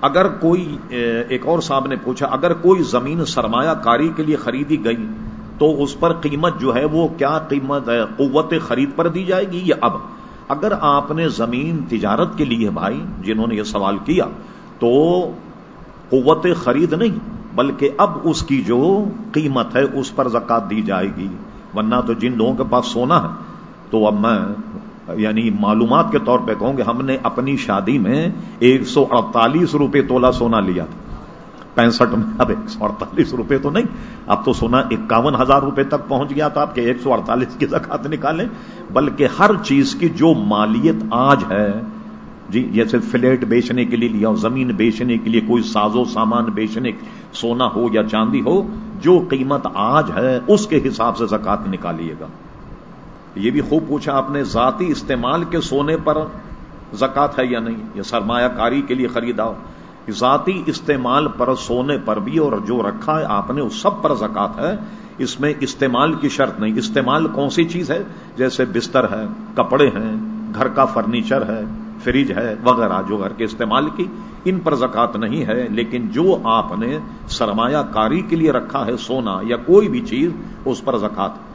اگر کوئی ایک اور صاحب نے پوچھا، اگر کوئی زمین سرمایہ کاری کے لیے خریدی گئی، تو اس پر قیمت جو ہے وہ کیا قیمت ہے؟ قوت خرید پر دی جائے گی یا اب؟ اگر آپ نے زمین تجارت کے لیے بھائی، جنہوں نے یہ سوال کیا، تو قوت خرید نہیں، بلکہ اب اس کی جو قیمت ہے، اس پر زکات دی جائے گی۔ ورنہ تو جن لوگوں کے پاس سونا ہے، تو اب میں یعنی معلومات کے طور پہ کہوں گے ہم نے اپنی شادی میں ایک سو اڑتالیس روپے تولا سونا لیا تھا۔ پینسٹھ میں، اب ایک سو اڑتالیس روپے تو نہیں۔ اب تو سونا اکاون ہزار روپے تک پہنچ گیا تھا۔ آپ کے ایک سو اڑتالیس کی زکات نکالیں۔ بلکہ ہر چیز کی جو مالیت آج ہے جی جیسے فلیٹ بیچنے کے لیے لیا، زمین بیچنے کے لیے، کوئی سازو سامان بیچنے، سونا ہو یا چاندی ہو، جو قیمت آج ہے، اس کے حساب سے زکات نکالیے گا۔ یہ بھی خوب پوچھا آپ نے، ذاتی استعمال کے سونے پر زکات ہے یا نہیں؟ یہ سرمایہ کاری کے لیے خریدا ذاتی استعمال پر، سونے پر بھی اور جو رکھا ہے، آپ نے اس سب پر زکات ہے۔ اس میں استعمال کی شرط نہیں۔ استعمال کون سی چیز ہے؟ جیسے بستر ہے، کپڑے ہیں، گھر کا فرنیچر ہے، فریج ہے، وغیرہ جو گھر کے استعمال کی۔ ان پر زکات نہیں ہے، لیکن جو آپ نے سرمایہ کاری کے لیے رکھا ہے، سونا یا کوئی بھی چیز، اس پر زکات